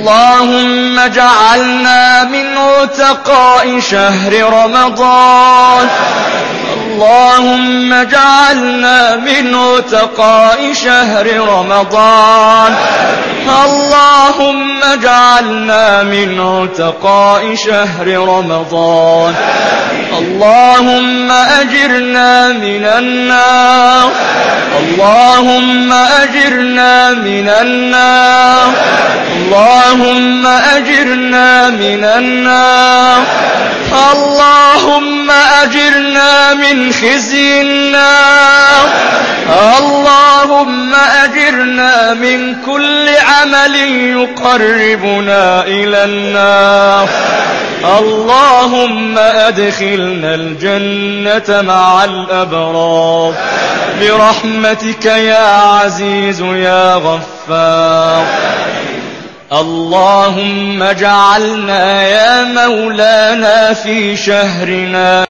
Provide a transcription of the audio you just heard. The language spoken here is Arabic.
اللهم اجعلنا من عتقاء شهر رمضان. اللهم اجعلنا من عتقاء شهر رمضان. اللهم اجعلنا من عتقاء شهر رمضان. اللهم أجرنا من النار. اللهم أجرنا من النار. أجرنا من النار. اللهم أجرنا من خزي النار. اللهم أجرنا من كل عمل يقربنا إلى النار. اللهم أدخلنا الجنة مع الأبرار. برحمتك يا عزيز يا غفار. اللهم اجعلنا يا مولانا في شهرنا.